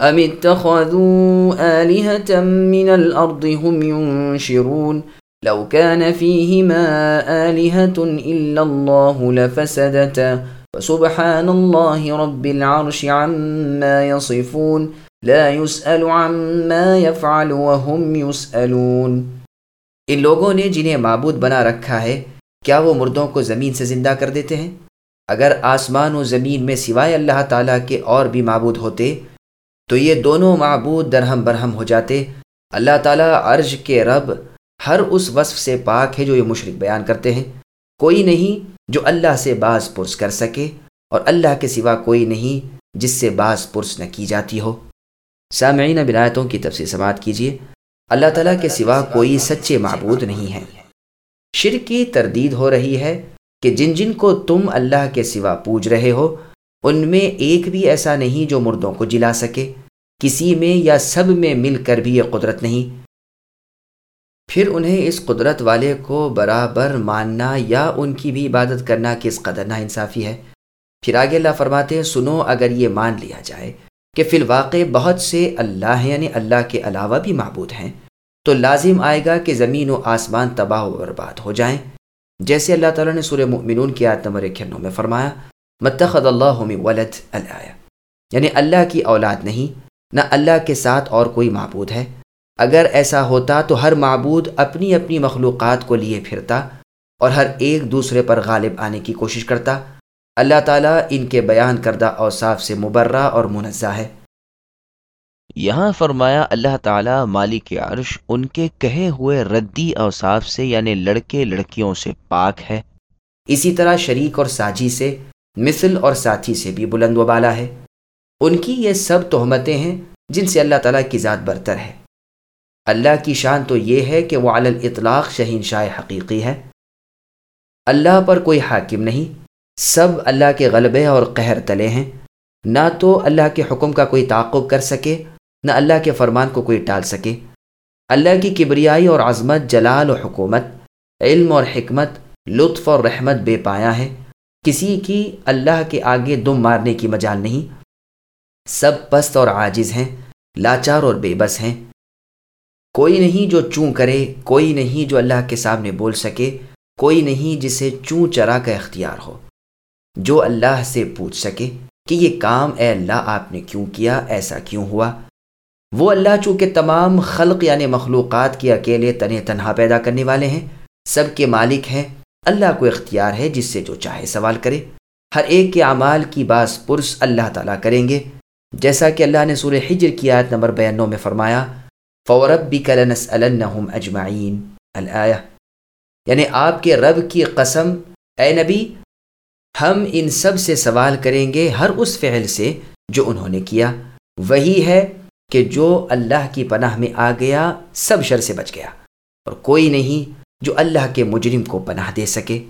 أم اتخذوا آلهة من الأرض هم ينشرون؟ لو كان فيهما آلهة إلا الله لفسدتا. فسبحان الله رب العرش عما يصفون. لا يسأل عما يفعل وهم يسألون. إن لوگوں نے جنہیں معبود بنا رکھا ہے کیا وہ مردوں کو زمین سے زندہ کر دیتے ہیں؟ اگر آسمان و زمین میں سوائے اللہ تعالیٰ کے اور بھی معبود ہوتے تو یہ دونوں معبود درہم برہم ہو جاتے۔ اللہ تعالیٰ عرض کے رب ہر اس وصف سے پاک ہے جو یہ مشرق بیان کرتے ہیں۔ کوئی نہیں جو اللہ سے بعض پرس کر سکے اور اللہ کے سوا کوئی نہیں جس سے بعض پرس نہ کی جاتی ہو۔ سامعین بنایتوں کی تفصیل سماعت کیجیے اللہ تعالیٰ کے سوا کوئی سچے معبود نہیں ہیں شرک کی تردید ہو رہی ہے کہ جن جن کو تم اللہ کے سوا پوج رہے ہو، ان میں ایک بھی ایسا نہیں جو مردوں کو جلا سکے۔ کسی میں یا سب میں مل کر بھی یہ قدرت نہیں۔ پھر انہیں اس قدرت والے کو برابر ماننا یا ان کی بھی عبادت کرنا کس قدر نا انصافی ہے؟ پھر آگے اللہ فرماتے ہیں، سنو، اگر یہ مان لیا جائے کہ فی الواقع بہت سے اللہ ہیں یعنی اللہ کے علاوہ بھی معبود ہیں، تو لازم آئے گا کہ زمین و آسمان تباہ و برباد ہو جائیں۔ جیسے اللہ تعالیٰ نے سورہ مؤمنون کی آیت نمبر اکیانو میں فرمایا متخد اللہ ولد الآیہ یعنی اللہ کی اولاد نہیں نہ اللہ کے ساتھ اور کوئی معبود ہے۔ اگر ایسا ہوتا تو ہر معبود اپنی اپنی مخلوقات کو لیے پھرتا اور ہر ایک دوسرے پر غالب آنے کی کوشش کرتا۔ اللہ تعالیٰ ان کے بیان کردہ اوصاف سے مبرہ اور منزہ ہے۔ یہاں فرمایا اللہ تعالیٰ مالک عرش ان کے کہے ہوئے ردی اوصاف سے یعنی لڑکے لڑکیوں سے پاک ہے۔ اسی طرح شریک اور ساجی سے مثل اور ساتھی سے بھی بلند و بالا ہے۔ ان کی یہ سب تہمتیں ہیں جن سے اللہ تعالیٰ کی ذات برتر ہے۔ اللہ کی شان تو یہ ہے کہ وہ علل اطلاق شہین شاہ حقیقی ہے۔ اللہ پر کوئی حاکم نہیں، سب اللہ کے غلبے اور قہر تلے ہیں۔ نہ تو اللہ کے حکم کا کوئی تعقب کر سکے، نہ اللہ کے فرمان کو کوئی ٹال سکے۔ اللہ کی کبریائی اور عظمت، جلال و حکومت، علم اور حکمت، لطف اور رحمت بے پایا ہے کسی کی اللہ کے آگے دم مارنے کی مجال نہیں۔ سب پست اور عاجز ہیں، لاچار اور بے بس ہیں۔ کوئی نہیں جو چوں کرے، کوئی نہیں جو اللہ کے سامنے بول سکے، کوئی نہیں جسے چوں چرا کا اختیار ہو۔ جو اللہ سے پوچھ سکے کہ یہ کام اے اللہ آپ نے کیوں کیا، ایسا کیوں ہوا؟ وہ اللہ چونکہ تمام خلق یعنی مخلوقات کے اکیلے تنہ تنہا پیدا کرنے والے ہیں، سب کے مالک ہیں۔ اللہ کو اختیار ہے جس سے جو چاہے سوال کرے۔ ہر ایک کے اعمال کی باس پرس اللہ تعالیٰ کریں گے۔ جیسا کہ اللہ نے سورہ حجر کی آیت نمبر بیانوں میں فرمایا فورب بھی کلنس اجمعین الآیہ۔ یعنی آپ کے رب کی قسم، اے نبی، ہم ان سب سے سوال کریں گے ہر اس فعل سے جو انہوں نے کیا۔ وہی ہے کہ جو اللہ کی پناہ میں آ گیا، سب شر سے بچ گیا۔ اور کوئی نہیں جو اللہ کے مجرم کو پناہ دے سکے۔